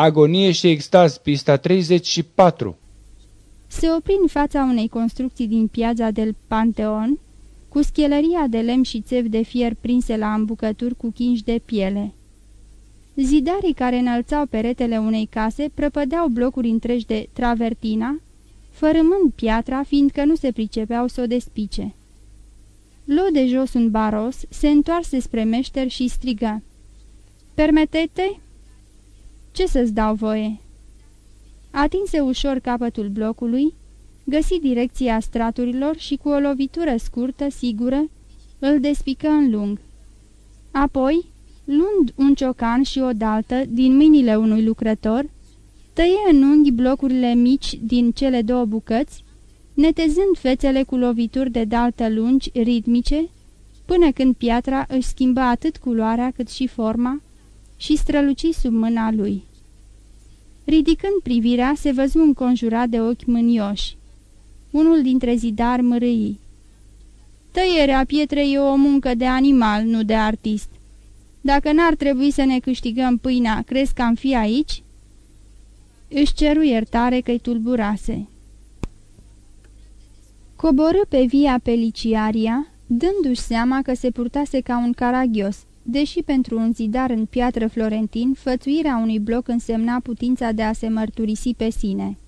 Agonie și extaz, pista 34 Se opri în fața unei construcții din piața del Panteon, cu schelăria de lemn și țev de fier prinse la îmbucături cu chinși de piele. Zidarii care înălțau peretele unei case prăpădeau blocuri întregi de travertina, fărâmând piatra, fiindcă nu se pricepeau să o despice. Luă de jos un baros, se întoarse spre meșter și striga. Permetete?" Ce să-ți dau voie?" Atinse ușor capătul blocului, găsi direcția straturilor și cu o lovitură scurtă, sigură, îl despică în lung. Apoi, luând un ciocan și o daltă din mâinile unui lucrător, tăie în unghi blocurile mici din cele două bucăți, netezând fețele cu lovituri de daltă lungi, ritmice, până când piatra își schimba atât culoarea cât și forma și străluci sub mâna lui. Ridicând privirea, se văzu înconjurat de ochi mânioși. Unul dintre zidari mărâi. Tăierea pietrei e o muncă de animal, nu de artist. Dacă n-ar trebui să ne câștigăm pâinea, crezi că am fi aici?" Își ceru iertare că-i tulburase. Coborâ pe via peliciaria, dându-și seama că se purtase ca un caragios, deși pentru un zidar în piatră florentin, fățuirea unui bloc însemna putința de a se mărturisi pe sine.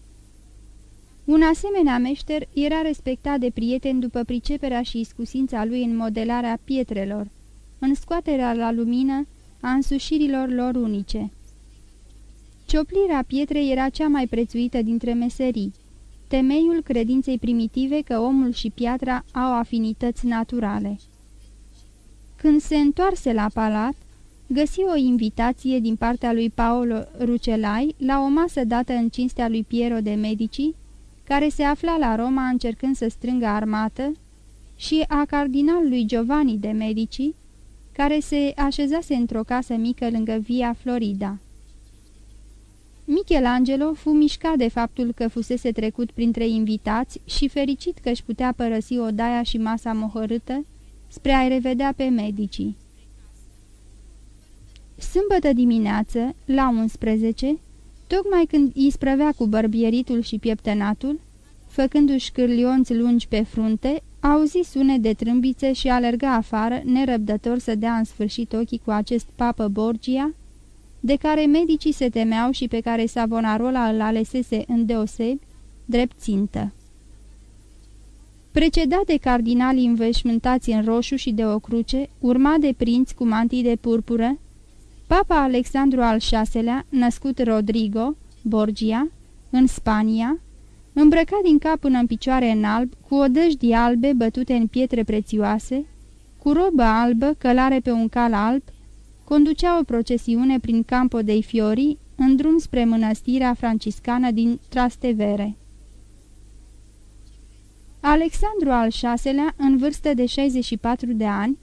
Un asemenea meșter era respectat de prieteni după priceperea și iscusința lui în modelarea pietrelor, în scoaterea la lumină a însușirilor lor unice. Cioplirea pietrei era cea mai prețuită dintre meserii, temeiul credinței primitive că omul și piatra au afinități naturale. Când se întoarse la palat, găsi o invitație din partea lui Paolo Rucelai la o masă dată în cinstea lui Piero de Medici, care se afla la Roma încercând să strângă armată, și a cardinalului Giovanni de Medici, care se așezase într-o casă mică lângă Via Florida. Michelangelo fu mișcat de faptul că fusese trecut printre invitați și fericit că își putea părăsi odaia și masa mohărâtă spre a-i revedea pe medicii. Sâmbătă dimineață, la 11, tocmai când îi sprăvea cu bărbieritul și pieptănatul, făcându-și cârlionți lungi pe frunte, auzi sune de trâmbițe și alerga afară, nerăbdător să dea în sfârșit ochii cu acest papă Borgia, de care medicii se temeau și pe care Savonarola îl alesese îndeosebi, drept țintă. Precedat de cardinali înveșmântați în roșu și de o cruce, urma de prinți cu mantii de purpură, Papa Alexandru al VI-lea, născut Rodrigo, Borgia, în Spania, îmbrăcat din cap până în picioare în alb, cu odăjdi albe bătute în pietre prețioase, cu robă albă, călare pe un cal alb, conducea o procesiune prin Campo dei Fiori, în drum spre mănăstirea franciscană din Trastevere. Alexandru al VI-lea, în vârstă de 64 de ani,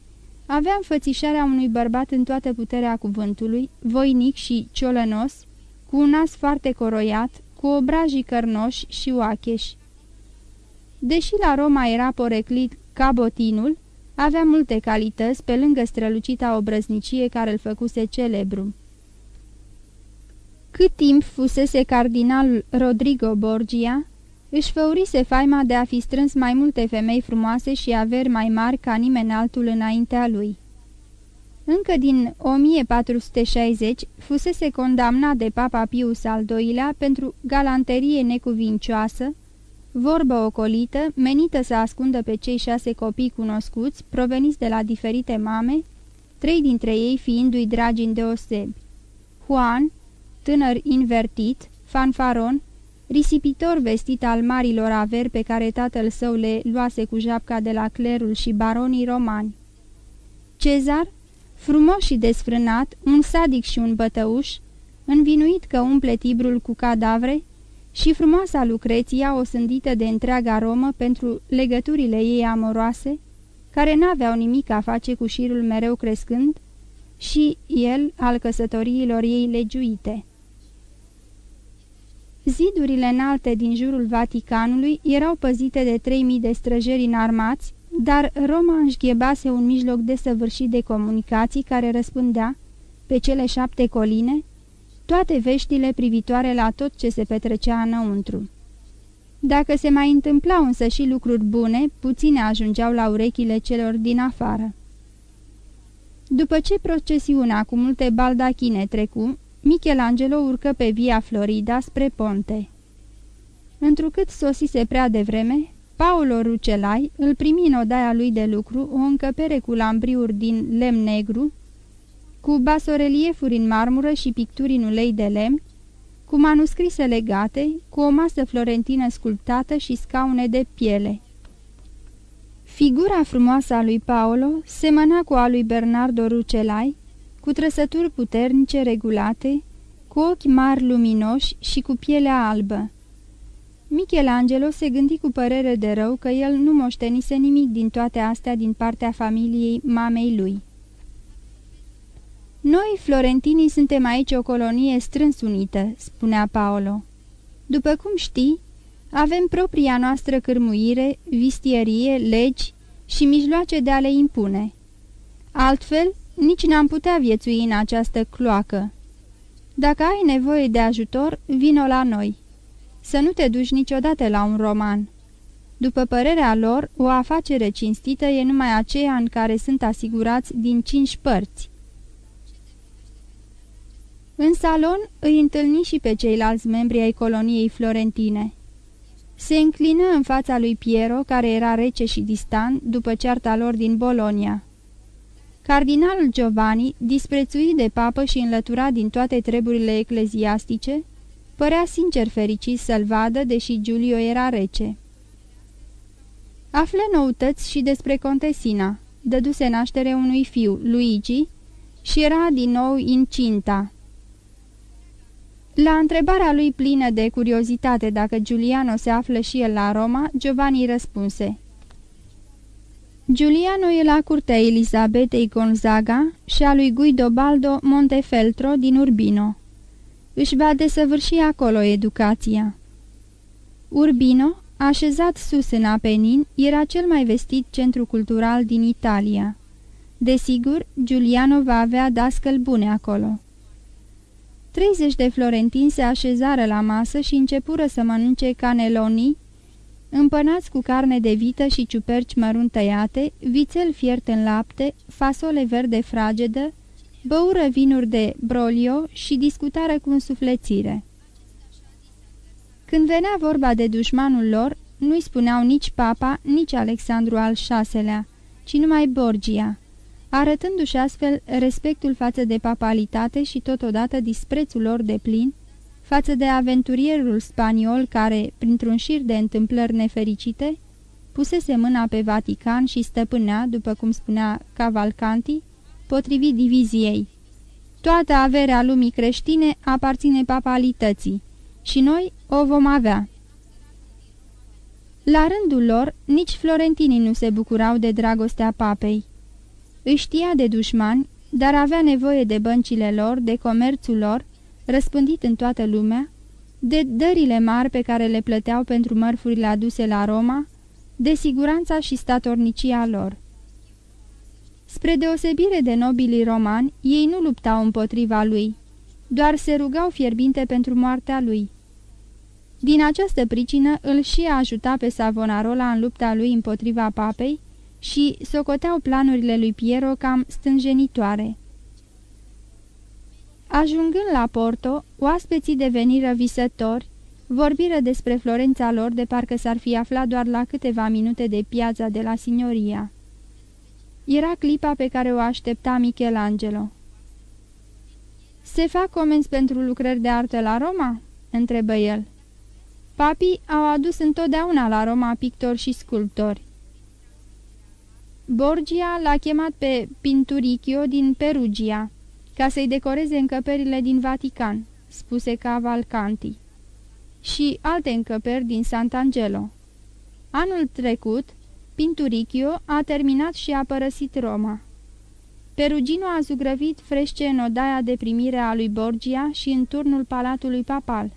avea înfățișarea unui bărbat în toată puterea cuvântului, voinic și ciolănos, cu un nas foarte coroiat, cu obrajii cărnoși și oacheși. Deși la Roma era poreclit ca botinul, avea multe calități pe lângă strălucita obrăznicie care îl făcuse celebru. Cât timp fusese cardinalul Rodrigo Borgia, își făurise faima de a fi strâns mai multe femei frumoase și averi mai mari ca nimeni altul înaintea lui. Încă din 1460 fusese condamnat de papa Pius al II-lea pentru galanterie necuvincioasă, vorbă ocolită, menită să ascundă pe cei șase copii cunoscuți, proveniți de la diferite mame, trei dintre ei fiindu-i dragi îndeosebi. Juan, tânăr invertit, fanfaron, risipitor vestit al marilor averi pe care tatăl său le luase cu japca de la clerul și baronii romani. Cezar, frumos și desfrânat, un sadic și un bătăuș, învinuit că umple tibrul cu cadavre, și frumoasa Lucreția, o sândită de întreaga Romă pentru legăturile ei amoroase, care n-aveau nimic a face cu șirul mereu crescând, și el al căsătoriilor ei legiuite. Zidurile înalte din jurul Vaticanului erau păzite de 3000 de străjeri înarmați, dar Roma înșghebase un mijloc desăvârșit de comunicații care răspundea, pe cele șapte coline, toate veștile privitoare la tot ce se petrecea înăuntru. Dacă se mai întâmplau însă și lucruri bune, puține ajungeau la urechile celor din afară. După ce procesiunea cu multe baldachine trecu, Michelangelo urcă pe Via Florida spre ponte. Întrucât sosise prea devreme, Paolo Rucelai îl primi în odaia lui de lucru o încăpere cu lambriuri din lemn negru, cu basoreliefuri în marmură și picturi în ulei de lemn, cu manuscrise legate, cu o masă florentină sculptată și scaune de piele. Figura frumoasă a lui Paolo semăna cu a lui Bernardo Rucelai, cu trăsături puternice regulate, cu ochi mari luminoși și cu pielea albă. Michelangelo se gândi cu părere de rău că el nu moștenise nimic din toate astea din partea familiei mamei lui. Noi, florentinii, suntem aici o colonie strâns unită," spunea Paolo. După cum știi, avem propria noastră cârmuire, vistierie, legi și mijloace de a le impune. Altfel, nici n-am putea viețui în această cloacă. Dacă ai nevoie de ajutor, vino la noi. Să nu te duci niciodată la un roman. După părerea lor, o afacere cinstită e numai aceea în care sunt asigurați din cinci părți. În salon îi întâlni și pe ceilalți membri ai coloniei florentine. Se înclină în fața lui Piero, care era rece și distant după cearta lor din Bolonia. Cardinalul Giovanni, disprețuit de papă și înlăturat din toate treburile ecleziastice, părea sincer fericit să-l vadă, deși Giulio era rece. Află noutăți și despre contesina. Dăduse naștere unui fiu, Luigi, și era din nou incinta. La întrebarea lui plină de curiozitate dacă Giuliano se află și el la Roma, Giovanni răspunse. Giuliano e la curtea Elisabetei Gonzaga și a lui Guido Baldo Montefeltro din Urbino. Își va desăvârși acolo educația. Urbino, așezat sus în Apenin, era cel mai vestit centru cultural din Italia. Desigur, Giuliano va avea dascăl bune acolo. Treizeci de florentini se așezară la masă și începură să mănânce caneloni, împănați cu carne de vită și ciuperci mărunt tăiate, vițel fiert în lapte, fasole verde fragedă, băură vinuri de brolio și discutară cu însuflețire. Când venea vorba de dușmanul lor, nu-i spuneau nici papa, nici Alexandru al VI-lea, ci numai Borgia arătându-și astfel respectul față de papalitate și totodată disprețul lor de plin față de aventurierul spaniol care, printr-un șir de întâmplări nefericite, pusese mâna pe Vatican și stăpânea, după cum spunea Cavalcanti, potrivit diviziei. Toată averea lumii creștine aparține papalității și noi o vom avea. La rândul lor, nici florentinii nu se bucurau de dragostea papei. Îi știa de dușmani, dar avea nevoie de băncile lor, de comerțul lor, răspândit în toată lumea, de dările mari pe care le plăteau pentru mărfurile aduse la Roma, de siguranța și statornicia lor. Spre deosebire de nobilii romani, ei nu luptau împotriva lui, doar se rugau fierbinte pentru moartea lui. Din această pricină îl și ajuta pe Savonarola în lupta lui împotriva papei, și socoteau planurile lui Piero cam stânjenitoare. Ajungând la Porto, oaspeții deveniră visători, vorbiră despre Florența lor de parcă s-ar fi aflat doar la câteva minute de piața de la Signoria. Era clipa pe care o aștepta Michelangelo. Se fac comenzi pentru lucrări de artă la Roma?" întrebă el. Papii au adus întotdeauna la Roma pictori și sculptori. Borgia l-a chemat pe Pinturicchio din Perugia, ca să-i decoreze încăperile din Vatican, spuse Cavalcanti, și alte încăperi din Sant'Angelo. Anul trecut, Pinturicchio a terminat și a părăsit Roma. Perugino a zugrăvit frește în odaia de primire a lui Borgia și în turnul palatului papal.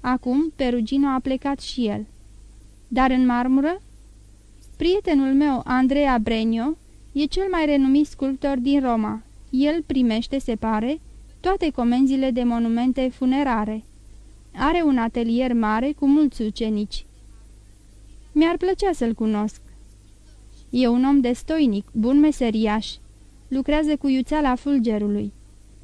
Acum Perugino a plecat și el. Dar în marmură Prietenul meu, Andrea Brenio, e cel mai renumit sculptor din Roma. El primește, se pare, toate comenzile de monumente funerare. Are un atelier mare cu mulți ucenici. Mi-ar plăcea să-l cunosc. E un om destoinic, bun meseriaș. Lucrează cu iuțeala fulgerului.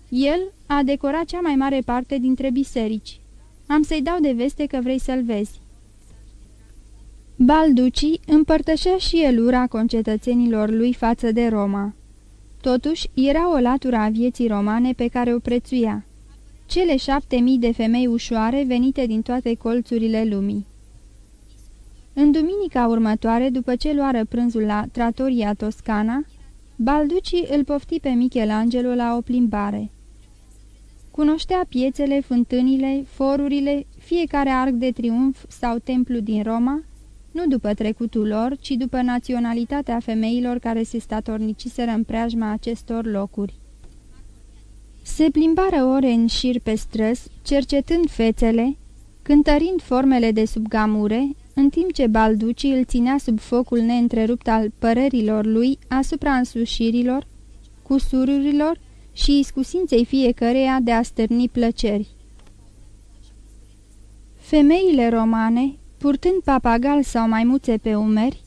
El a decorat cea mai mare parte dintre biserici. Am să-i dau de veste că vrei să-l vezi. Balduci împărtășea și el ura concetățenilor lui față de Roma. Totuși, era o latură a vieții romane pe care o prețuia. Cele șapte mii de femei ușoare venite din toate colțurile lumii. În duminica următoare, după ce luară prânzul la Tratoria Toscana, Balduci îl pofti pe Michelangelo la o plimbare. Cunoștea piețele, fântânile, forurile, fiecare arc de triumf sau templu din Roma, nu după trecutul lor, ci după naționalitatea femeilor care se statorniciseră în preajma acestor locuri. Se plimbară ore în șir pe străzi, cercetând fețele, cântărind formele de sub gamure, în timp ce Balduci îl ținea sub focul neîntrerupt al părerilor lui asupra însușirilor, cusururilor și iscusinței fiecăreia de a stârni plăceri. Femeile romane, purtând papagal sau maimuțe pe umeri,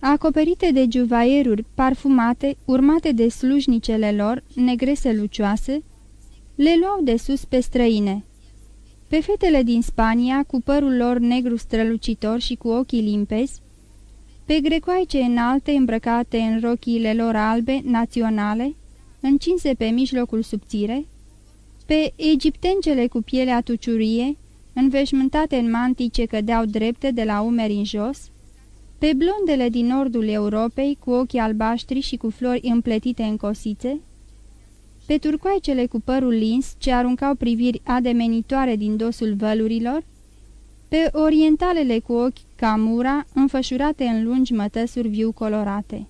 acoperite de juvaieruri parfumate, urmate de slujnicele lor, negrese lucioase, le luau de sus pe străine. Pe fetele din Spania, cu părul lor negru strălucitor și cu ochii limpezi, pe grecoaice înalte îmbrăcate în rochiile lor albe, naționale, încinse pe mijlocul subțire, pe egiptencele cu pielea tuciurie, înveșmântate în mantii ce cădeau drepte de la umeri în jos, pe blondele din nordul Europei cu ochii albaștri și cu flori împletite în cosițe, pe turcoaicele cu părul lins ce aruncau priviri ademenitoare din dosul vălurilor, pe orientalele cu ochi camura înfășurate în lungi mătăsuri viu colorate.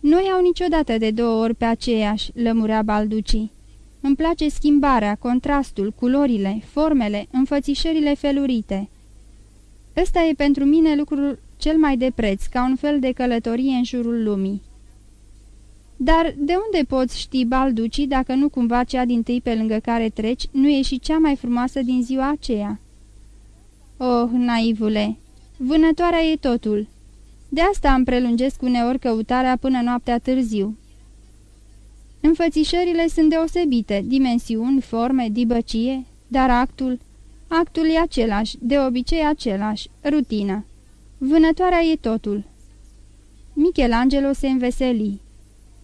Nu iau niciodată de două ori pe aceeași, lămurea Balducii. Îmi place schimbarea, contrastul, culorile, formele, înfățișările felurite. Ăsta e pentru mine lucrul cel mai de preț, ca un fel de călătorie în jurul lumii. Dar de unde poți ști, Balduci, dacă nu cumva cea din tâi pe lângă care treci nu e și cea mai frumoasă din ziua aceea? Oh, naivule, vânătoarea e totul. De asta îmi prelungesc uneori căutarea până noaptea târziu. Înfățișările sunt deosebite, dimensiuni, forme, dibăcie, dar actul... Actul e același, de obicei același, rutină. Vânătoarea e totul. Michelangelo se înveseli.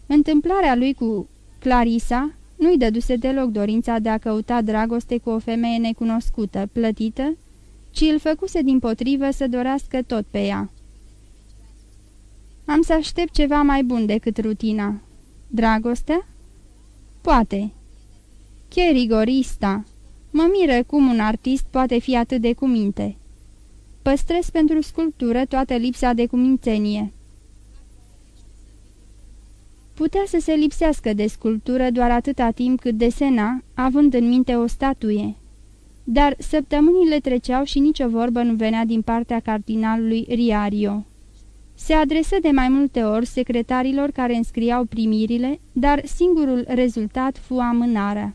Întâmplarea lui cu Clarisa nu-i dăduse deloc dorința de a căuta dragoste cu o femeie necunoscută, plătită, ci îl făcuse din potrivă să dorească tot pe ea. Am să aștept ceva mai bun decât rutina. Dragostea? Poate. Che rigorista! Mă miră cum un artist poate fi atât de cuminte. Păstrez pentru sculptură toată lipsa de cumințenie. Putea să se lipsească de sculptură doar atâta timp cât desena, având în minte o statuie. Dar săptămânile treceau și nicio vorbă nu venea din partea cardinalului Riario. Se adresă de mai multe ori secretarilor care înscriau primirile, dar singurul rezultat fu amânarea.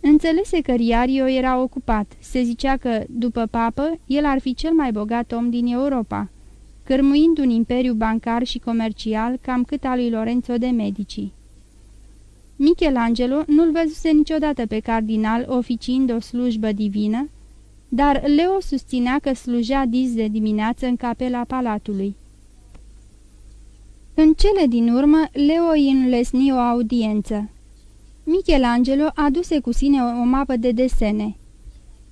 Înțelese că Riario era ocupat, se zicea că, după papă, el ar fi cel mai bogat om din Europa, cârmuind un imperiu bancar și comercial cam cât al lui Lorenzo de Medici. Michelangelo nu-l văzuse niciodată pe cardinal oficiind o slujbă divină, dar Leo susținea că slujea dis de dimineață în capela palatului. În cele din urmă, Leo îi înlesni o audiență. Michelangelo aduse cu sine o, o mapă de desene.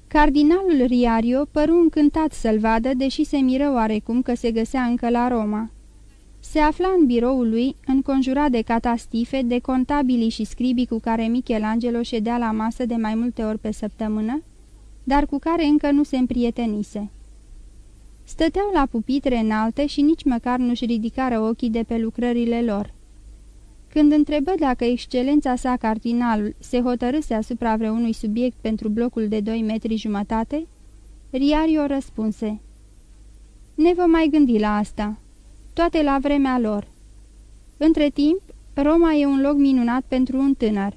Cardinalul Riario păru încântat să-l vadă, deși se miră oarecum că se găsea încă la Roma. Se afla în biroul lui, înconjurat de catastife, de contabili și scribii cu care Michelangelo ședea la masă de mai multe ori pe săptămână, dar cu care încă nu se împrietenise. Stăteau la pupitre înalte și nici măcar nu-și ridicară ochii de pe lucrările lor. Când întrebă dacă excelența sa cardinalul se hotărâse asupra vreunui subiect pentru blocul de doi metri jumătate, Riario răspunse Ne vom mai gândi la asta. Toate la vremea lor. Între timp, Roma e un loc minunat pentru un tânăr.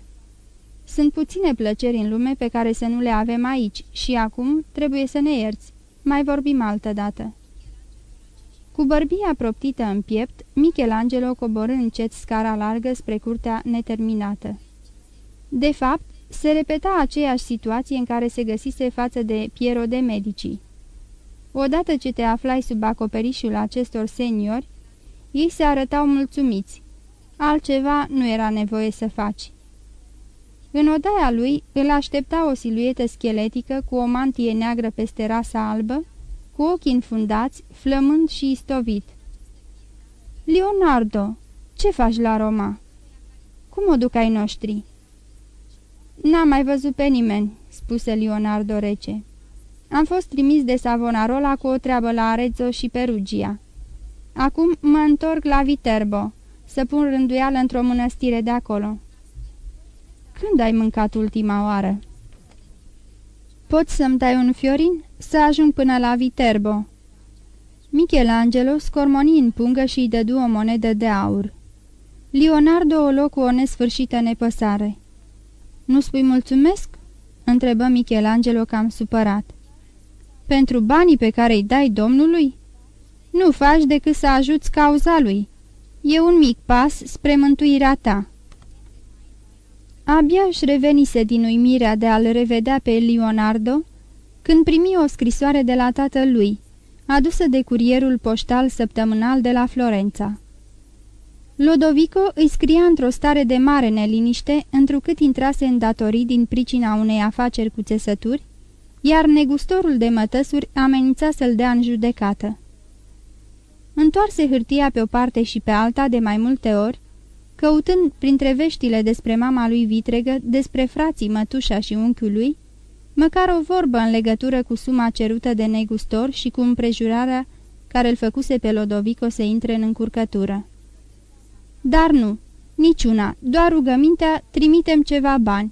Sunt puține plăceri în lume pe care să nu le avem aici și acum trebuie să ne ierți. Mai vorbim altă dată. Cu bărbia proptită în piept, Michelangelo coborâ încet scara largă spre curtea neterminată. De fapt, se repeta aceeași situație în care se găsise față de Piero de Medici. Odată ce te aflai sub acoperișul acestor seniori, ei se arătau mulțumiți. Altceva nu era nevoie să faci. În odaia lui îl aștepta o siluetă scheletică cu o mantie neagră peste rasa albă, cu ochii înfundați, flămând și istovit. Leonardo, ce faci la Roma?" Cum o duc ai noștri?" N-am mai văzut pe nimeni," spuse Leonardo rece. Am fost trimis de Savonarola cu o treabă la Arezzo și Perugia. Acum mă întorc la Viterbo, să pun rânduială într-o mănăstire de acolo." Când ai mâncat ultima oară?" Poți să-mi dai un fiorin? Să ajung până la Viterbo." Michelangelo scormoni în pungă și îi dădu o monedă de aur. Leonardo o loc cu o nesfârșită nepăsare. Nu spui mulțumesc?" întrebă Michelangelo cam supărat. Pentru banii pe care îi dai domnului? Nu faci decât să ajuți cauza lui. E un mic pas spre mântuirea ta." Abia își revenise din uimirea de a-l revedea pe Leonardo, când primi o scrisoare de la tatăl lui, adusă de curierul poștal săptămânal de la Florența. Lodovico îi scria într-o stare de mare neliniște, întrucât intrase în datorii din pricina unei afaceri cu țesături, iar negustorul de mătăsuri amenința să-l dea în judecată. Întoarse hârtia pe o parte și pe alta de mai multe ori, căutând printre veștile despre mama lui vitregă, despre frații mătușa și unchiul lui, măcar o vorbă în legătură cu suma cerută de negustor și cu împrejurarea care îl făcuse pe Lodovico să intre în încurcătură. Dar nu, niciuna, doar rugămintea, trimitem ceva bani.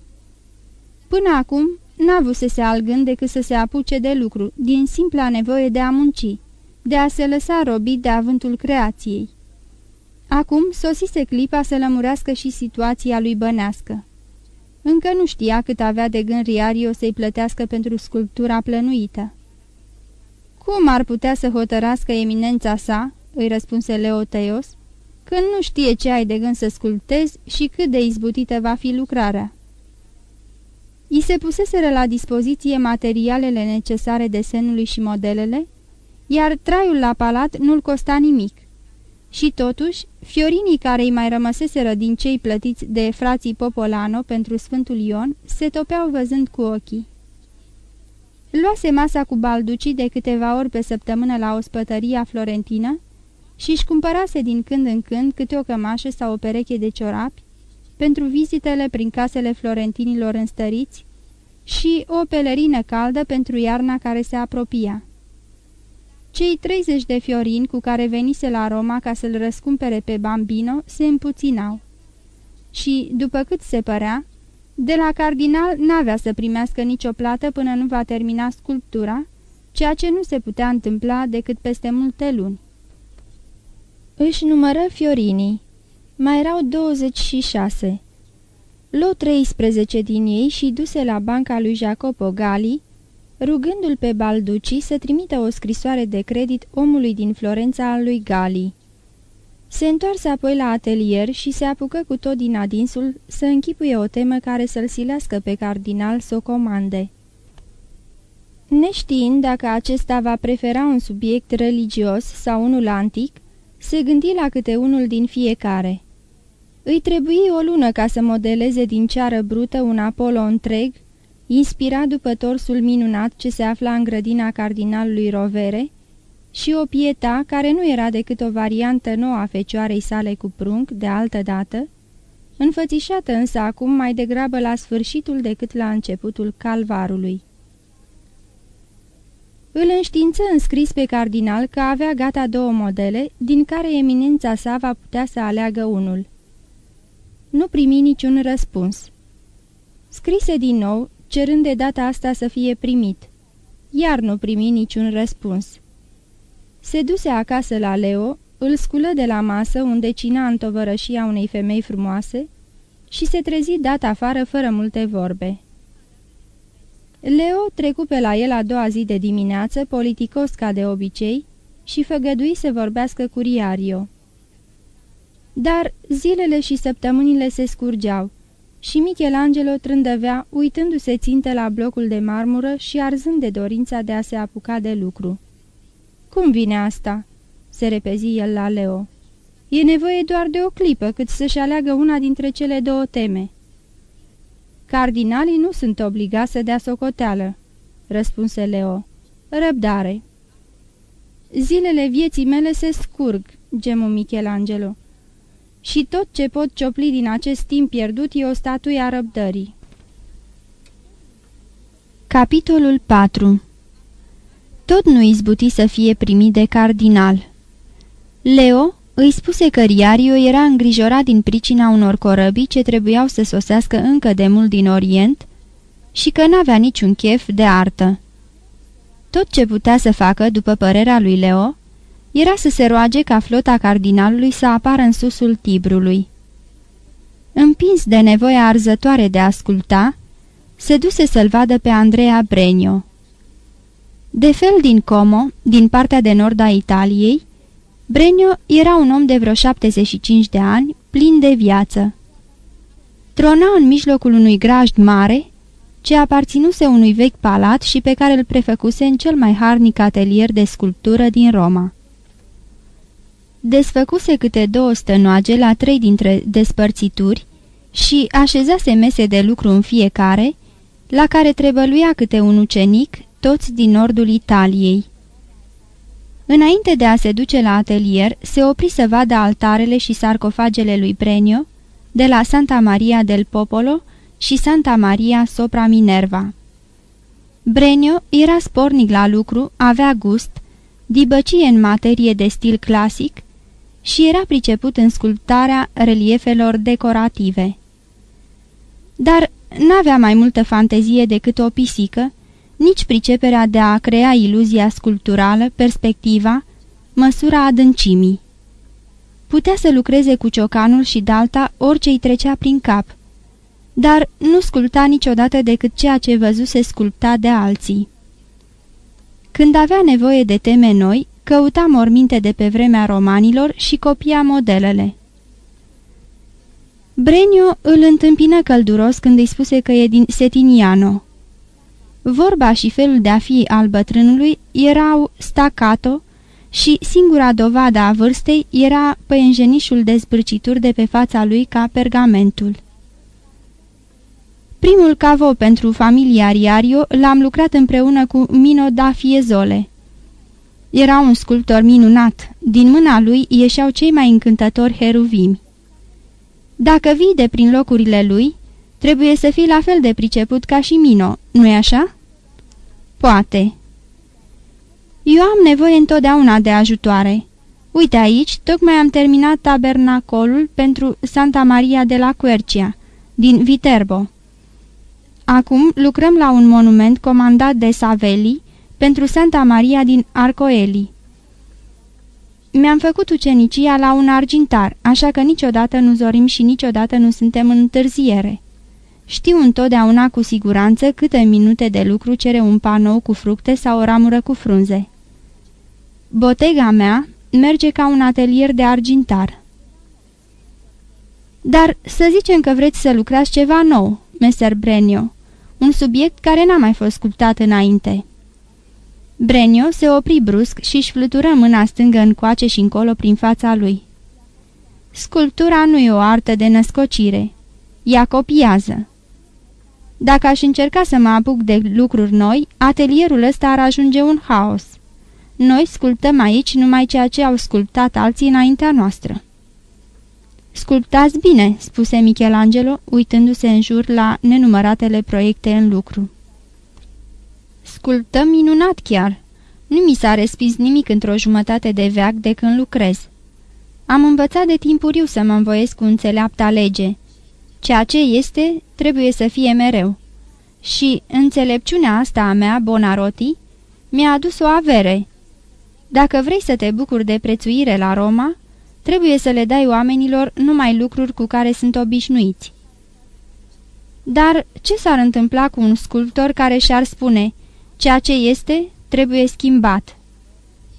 Până acum, n-a avut să se algând decât să se apuce de lucru, din simpla nevoie de a munci, de a se lăsa robit de avântul creației. Acum sosise clipa să lămurească și situația lui Bănească. Încă nu știa cât avea de gând Riario să-i plătească pentru sculptura plănuită. Cum ar putea să hotărască eminența sa?" îi răspunse Leoteos, când nu știe ce ai de gând să sculptezi și cât de izbutită va fi lucrarea." I se puseseră la dispoziție materialele necesare desenului și modelele, iar traiul la palat nu-l costa nimic. Și totuși, fiorinii care îi mai rămăseseră din cei plătiți de frații Popolano pentru Sfântul Ion se topeau văzând cu ochii. Luase masa cu balducii de câteva ori pe săptămână la ospătăria florentină și își cumpărase din când în când câte o cămașă sau o pereche de ciorapi pentru vizitele prin casele florentinilor înstăriți și o pelerină caldă pentru iarna care se apropia. Cei 30 de fiorini cu care venise la Roma ca să-l răscumpere pe Bambino se împuținau. Și, după cât se părea, de la cardinal n-avea să primească nicio plată până nu va termina sculptura, ceea ce nu se putea întâmpla decât peste multe luni. Își numără fiorinii. Mai erau 26. Lu 13 din ei și duse la banca lui Jacopo Gali, rugându-l pe Balduci să trimită o scrisoare de credit omului din Florența al lui Gali. Se întoarse apoi la atelier și se apucă cu tot din adinsul să închipuie o temă care să-l silească pe cardinal să o comande. Neștiind dacă acesta va prefera un subiect religios sau unul antic, se gândi la câte unul din fiecare. Îi trebuie o lună ca să modeleze din ceară brută un Apollo întreg, inspirat după torsul minunat ce se afla în grădina cardinalului Rovere, și o pieta care nu era decât o variantă nouă a fecioarei sale cu prunc de altă dată, înfățișată însă acum mai degrabă la sfârșitul decât la începutul calvarului. Îl înștiință înscris pe cardinal că avea gata două modele, din care eminența sa va putea să aleagă unul. Nu primi niciun răspuns. Scrise din nou, cerând de data asta să fie primit. Iar nu primi niciun răspuns. Se duse acasă la Leo, îl sculă de la masă unde cina în tovărășia unei femei frumoase și se trezi dat afară fără multe vorbe. Leo trecu pe la el a doua zi de dimineață, politicos ca de obicei, și făgădui să vorbească cu Riario. Dar zilele și săptămânile se scurgeau și Michelangelo trândăvea, uitându-se țintă la blocul de marmură și arzând de dorința de a se apuca de lucru. Cum vine asta?" se repezi el la Leo. E nevoie doar de o clipă cât să-și aleagă una dintre cele două teme." Cardinalii nu sunt obligați să dea socoteală," răspunse Leo. Răbdare." Zilele vieții mele se scurg," gemu Michelangelo. Și tot ce pot ciopli din acest timp pierdut e o statuie a răbdării." Capitolul 4 Tot nu izbuti să fie primit de cardinal. Leo îi spuse că Riario era îngrijorat din pricina unor corăbii ce trebuiau să sosească încă de mult din Orient și că n-avea niciun chef de artă. Tot ce putea să facă, după părerea lui Leo, era să se roage ca flota cardinalului să apară în susul Tibrului. Împins de nevoia arzătoare de a asculta, se duse să-l vadă pe Andrea Brenio. De fel din Como, din partea de nord a Italiei, Brenio era un om de vreo 75 de ani, plin de viață. Trona în mijlocul unui grajd mare, ce aparținuse unui vechi palat și pe care îl prefăcuse în cel mai harnic atelier de sculptură din Roma. Desfăcuse câte două stănoage la trei dintre despărțituri și așezase mese de lucru în fiecare, la care trebăluia câte un ucenic, toți din nordul Italiei. Înainte de a se duce la atelier, se opri să vadă altarele și sarcofagele lui Brenio, de la Santa Maria del Popolo și Santa Maria sopra Minerva. Brenio era spornic la lucru, avea gust, dibăcie în materie de stil clasic și era priceput în sculptarea reliefelor decorative. Dar n-avea mai multă fantezie decât o pisică, nici priceperea de a crea iluzia sculpturală, perspectiva, măsura adâncimii. Putea să lucreze cu ciocanul și dalta orice îi trecea prin cap, dar nu sculpta niciodată decât ceea ce văzuse sculpta de alții. Când avea nevoie de teme noi, căuta morminte de pe vremea romanilor și copia modelele. Brenio îl întâmpină călduros când îi spuse că e din Setiniano. Vorba și felul de a fi al bătrânului erau staccato și singura dovadă a vârstei era păienjenișul de zbârcituri de pe fața lui ca pergamentul. Primul cavo pentru familia Riario l-am lucrat împreună cu Mino da Fiezole. Era un sculptor minunat, din mâna lui ieșeau cei mai încântători heruvimi. Dacă vii de prin locurile lui, trebuie să fii la fel de priceput ca și Mino, nu-i așa?" Poate. Eu am nevoie întotdeauna de ajutoare. Uite aici, tocmai am terminat tabernacolul pentru Santa Maria de la Quercia, din Viterbo. Acum lucrăm la un monument comandat de Savelli pentru Santa Maria din Arcoeli. Mi-am făcut ucenicia la un argintar, așa că niciodată nu zorim și niciodată nu suntem în întârziere. Știu întotdeauna cu siguranță câte minute de lucru cere un panou cu fructe sau o ramură cu frunze. Botega mea merge ca un atelier de argintar. Dar să zicem că vreți să lucrați ceva nou, meser Brenio, un subiect care n-a mai fost sculptat înainte. Brenio se opri brusc și își flutură mâna stângă în coace și încolo prin fața lui. Sculptura nu e o artă de născocire. Ea copiază. Dacă aș încerca să mă apuc de lucruri noi, atelierul ăsta ar ajunge un haos. Noi sculptăm aici numai ceea ce au sculptat alții înaintea noastră. Sculptați bine," spuse Michelangelo, uitându-se în jur la nenumăratele proiecte în lucru. Sculptăm minunat chiar. Nu mi s-a respins nimic într-o jumătate de veac de când lucrez. Am învățat de timpuriu să mă învoiesc cu înțeleapta lege. Ceea ce este, trebuie să fie mereu. Și înțelepciunea asta a mea, Bonaroti, mi-a adus o avere. Dacă vrei să te bucuri de prețuire la Roma, trebuie să le dai oamenilor numai lucruri cu care sunt obișnuiți. Dar ce s-ar întâmpla cu un sculptor care și-ar spune, ceea ce este trebuie schimbat?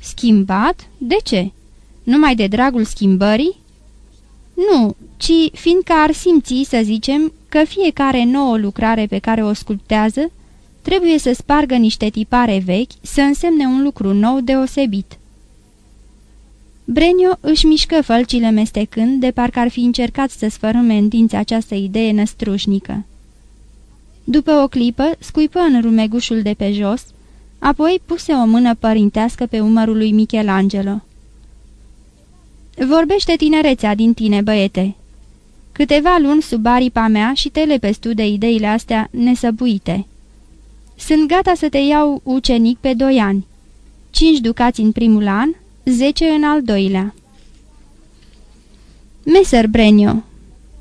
Schimbat? De ce? Numai de dragul schimbării? Nu, ci fiindcă ar simți, să zicem, că fiecare nouă lucrare pe care o sculptează trebuie să spargă niște tipare vechi, să însemne un lucru nou deosebit. Brenio își mișcă fălcile mestecând, de parcă ar fi încercat să sfărâme în dinți această idee năstrușnică. După o clipă, scuipă în rumegușul de pe jos, apoi puse o mână părintească pe umărul lui Michelangelo. Vorbește tinerețea din tine, băiete. Câteva luni sub aripa mea și te lepestu de ideile astea nesăbuite. Sunt gata să te iau ucenic pe doi ani. Cinci ducați în primul an, zece în al doilea. Meser Brenio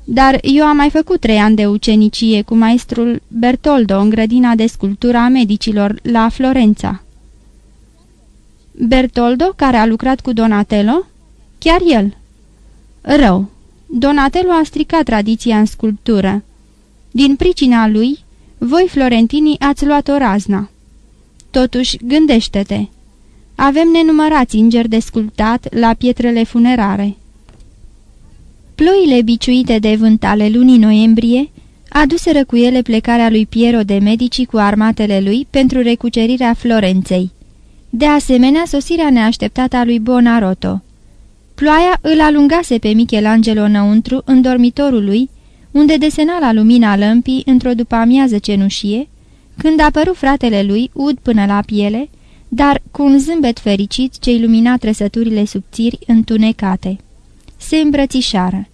Dar eu am mai făcut trei ani de ucenicie cu maestrul Bertoldo în grădina de sculptură a medicilor la Florența. Bertoldo, care a lucrat cu Donatello? Chiar el. Rău. Donatello a stricat tradiția în sculptură. Din pricina lui, voi, florentinii, ați luat-o razna. Totuși, gândește-te. Avem nenumărați îngeri de sculptat la pietrele funerare. Ploile biciuite de vânt ale lunii noiembrie aduseră cu ele plecarea lui Piero de Medici cu armatele lui pentru recucerirea Florenței. De asemenea, sosirea neașteptată a lui Bonarotto. Ploaia îl alungase pe Michelangelo înăuntru, în dormitorul lui, unde desena la lumina lămpii într-o după-amiază cenușie, când apăru fratele lui, ud până la piele, dar cu un zâmbet fericit ce ilumina trăsăturile subțiri întunecate. Se îmbrățișară.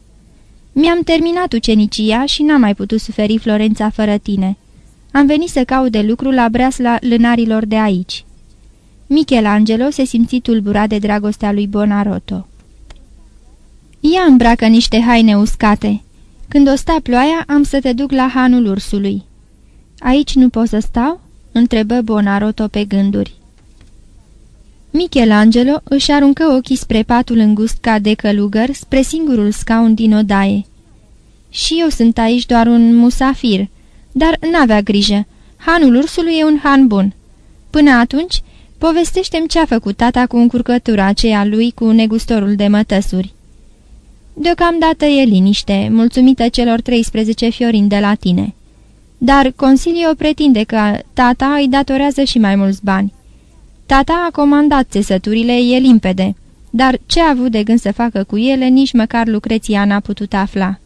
Mi-am terminat ucenicia și n-am mai putut suferi Florența fără tine. Am venit să caut de lucru la breasla lânarilor de aici." Michelangelo se simți tulburat de dragostea lui Bonarotto. Ia îmbracă niște haine uscate. Când o sta ploaia, am să te duc la hanul ursului." Aici nu pot să stau?" întrebă Bonarotto pe gânduri. Michelangelo își aruncă ochii spre patul îngust ca de călugăr, spre singurul scaun din odaie. Și eu sunt aici doar un musafir, dar n-avea grijă. Hanul ursului e un han bun. Până atunci, povestește-mi ce-a făcut tata cu încurcătura aceea lui cu negustorul de mătăsuri. Deocamdată e liniște, mulțumită celor 13 fiorini de la tine. Dar Consilio pretinde că tata îi datorează și mai mulți bani. Tata a comandat țesăturile, e limpede, dar ce a avut de gând să facă cu ele, nici măcar Lucreția n-a putut afla.